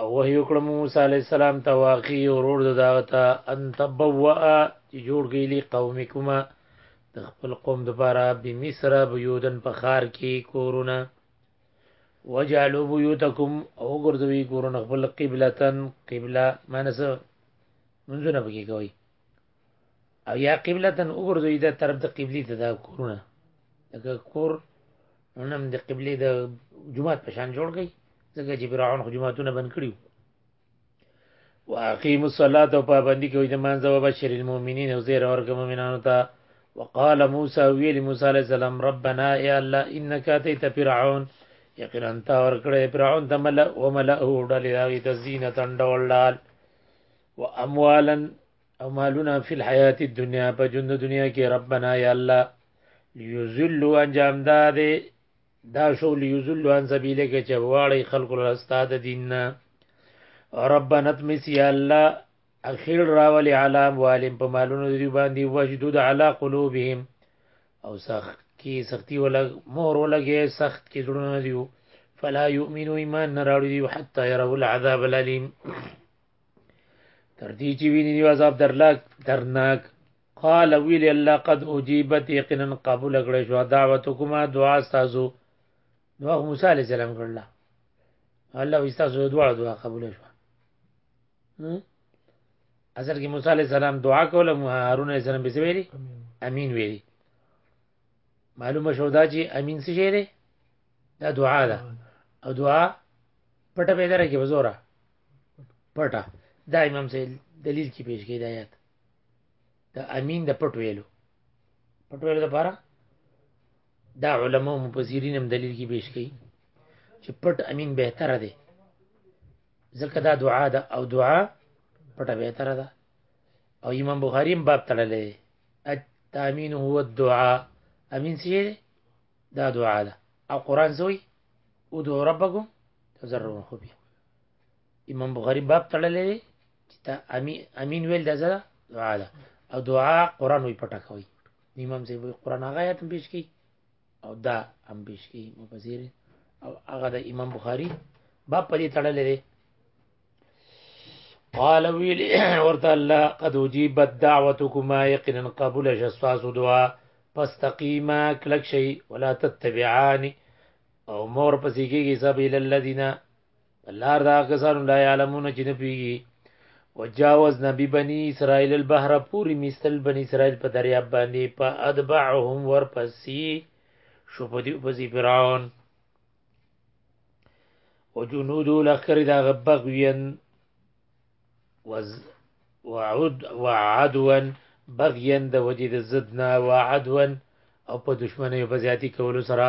او وحی وکړه موسی علیه السلام ته واقعي ورور د دغه ته ان تبوأ چې جوړ کړي لی قوم کومه د خپل قوم د پاره به مصر بيودن په خار کې کورونه وجعلوا بيوتكم او ګرځوي کورونه خپل قبلتن قبله مانسه منځونه پکې کوي او یا قبلتن وګرځوي د طرف د قبلي ته دا کورونه دا کور نن د قبلي د جمعات په شان جوړ کړي ځکه چې فرعون خو جمعاتونه بند کړیو واقیم الصلاة او پابندی کوي د مانځه او بشر المؤمنین او زیر اور کوم مؤمنانو ته وقال موسی ویل موسی علیہ السلام ربنا یا الله انک اتیت فرعون یقینا تا ور کړې فرعون ته مل او ملئه ډلې راوي تزینه تندول ډال واموالن او مالونه فی الحیات الدنیا په ژوند دنیا کې ربنا یا الله لیذلوا انجام دا دی دا شو لیذلوا عن سبیلک چې واړی خلق له استاد دیننا ربنا تمس یا الله اخیر راولی علام والم په مالونو دی باندې وجدود علی قلوبهم او سخت کی سختی ولا مور ولګي سخت کی زړونه دیو فلا یؤمنو ایمان نه راوړي حتی يروا العذاب الالم تر دې چې ویني نیو عذاب درلاک درناک قال ویل الله قد اجيبت یقینا قبول کړې شو دعوتکما دعا تاسو دعا موسی عليه السلام کړل الله وستاسو دعا دعا قبول شو اصل کې موسی عليه السلام دعا کوله هارون عليه السلام به ویلي امين ویلي معلومه شو دا چې امين څه شي دا دعا ده او دعا پټه پیدا راکې وزوره پټه دا امام سي دلیل کې پیش کړي د آیات د امین د پټ ویلو پټ ویلو لپاره دا علما او مفسرین هم دلیل کې پیش کړي چې پټ امین بهتره دی ځکه دا دعا ده او دعا پټه بهتره ده او امام بخاری هم باب تړلې التامین هو الدعاء امین څه دی دا دعا ده او قران زوی ادعوا ربکم تضرعوا خفیا امام بخاری باب تړلې دی چې تا امین امین ویل د زړه دعا ده او دعا قران وی پټه کوي امام زه وی قران هغه آیات پیش کی او دا هم پیش کی مفسر او هغه د امام بخاری باب په دې تړلې دی قال ویل ورته الله قد وجيبت دعوتكما يقينا قبول شسواس دعا فاستقيما كلك شيء ولا تتبعاني او مور پسې کېږي سبیل الذین په لار د هغه کسانو لا یعلمون چې نه پوهېږي وجاوزنا ببني اسرائیل البحر پورې میستل بني اسرائیل په دریاب باندې په اتبعهم ورپسې شو په دې پسې فرعون وجنودو لخر دا بغيا وز وعد وعدوا بغيا د وجد زدنا وعدوا او په دشمنه په زیاتی کولو سره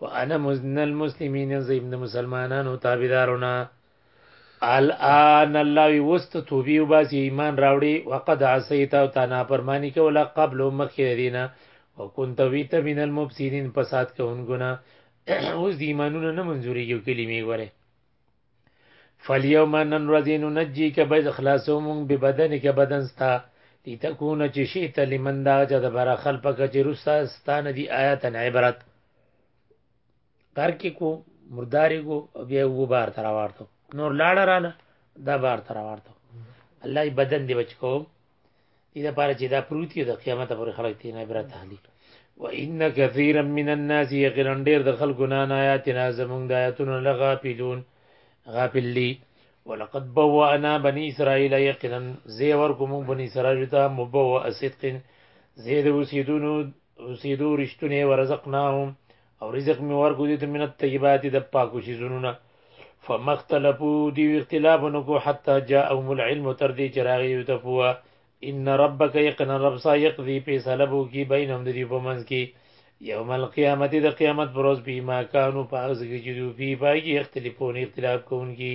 وانا مزن المسلمین زیم د مسلمانانو تابعدارونه الان الله وست توبې او باسی ایمان راوړي وقد عصیت او تنا پرمانی کوله قبل مخیر دینه وکنت ویت من المفسدین فساد کوونګونه اوس د ایمانونو نه منځوري یو کلمې غره فالیوم نن ورځې نو نجی که بید خلاصو مونږ به بدن کې بدن ستا لتكون چې شي ته لمن دا چې د بر خلپ کې چې رستا ستانه دی آیات عبرت کار کې کو مرداري کو بیا وو بار تر ورته نور لاړه رااله دا بار تر ورته الله بدن دی بچ کوم دې لپاره چې دا پروت یو د قیامت پر خلک ته نه عبرت اخلي وان كثيرا من الناس يقينا ډیر د خلکو نه آیاتنا زمونږ د آیاتونو لغافلون غافل دي ولقد بوانا بني اسرائيل يقينا زي ورکوم بني اسرائيل ته مبوا صدق زي د وسیدونو وسیدو رښتونه ورزقناهم او رزق می ورکو دي ته من الطيبات د پاکو شیزونو نه فمختلفو دی اختلاف نکو حتا جاءهم العلم تر دې چراغ یو ته پوا ان ربک یقنا رب سا یقضی فیصله بو کی بینهم د دې په منځ کې یوم القیامت د قیامت پر ورځ به ما کانو پاس کې چې دوی پی پای کې اختلافونه اختلاف کوونکي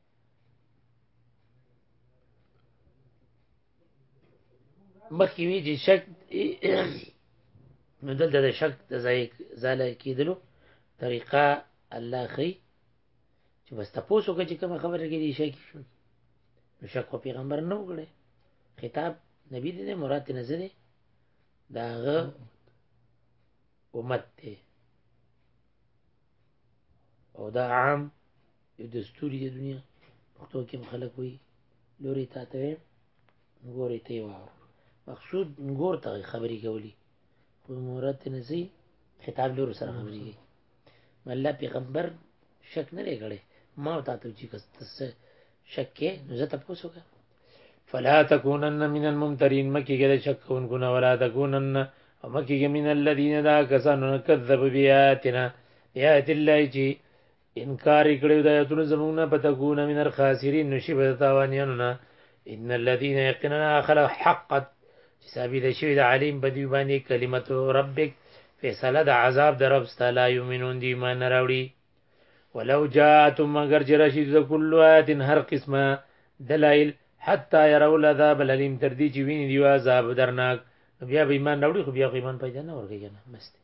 مخکې وی چې شک نو دلته د شک د ځاله کېدلو طریقه الله خي چې بس تاسو کې چې کوم خبره کې دي شک شو نو شک په پیغمبر نه وکړي خطاب نبی دې نه مراد نه زده داغه امت دی او دا عام یو دستوري د دنیا پښتو کې خلک وي لوري تا ته ګوري ته وار مقصود ګور ته خبري کولی خو مورت نه زی خطاب لور سره خبري کوي الله پیغمبر شک نه لري ما او تاسو چې کس شک کې نو زه تاسو کا فلا تکونن من الممترین مکی ګل شک کون کو نه ولا تکونن او مکی من الذين دا کسانو کذب بیاتنا بیات الله چې انکار یې کړی د آیاتونو زموږ نه په تکونه من الخاسرین نو شي به د تاوانیانو نه ان الذين يقيننا خلق حقت چې ثابت شوی د عالم په دوی باندې کلمت ربک فیصله د عذاب د رب ستالا یومنون دی ایمان نه راوړي ولو جاءتم مگر چې راشي د کل آیت هر قسمه دلایل حتی يروا العذاب الالم تر دې چې ویني دی عذاب درناک بیا به ایمان راوړي خو بیا ایمان پیدا نه ورګي نه بس دی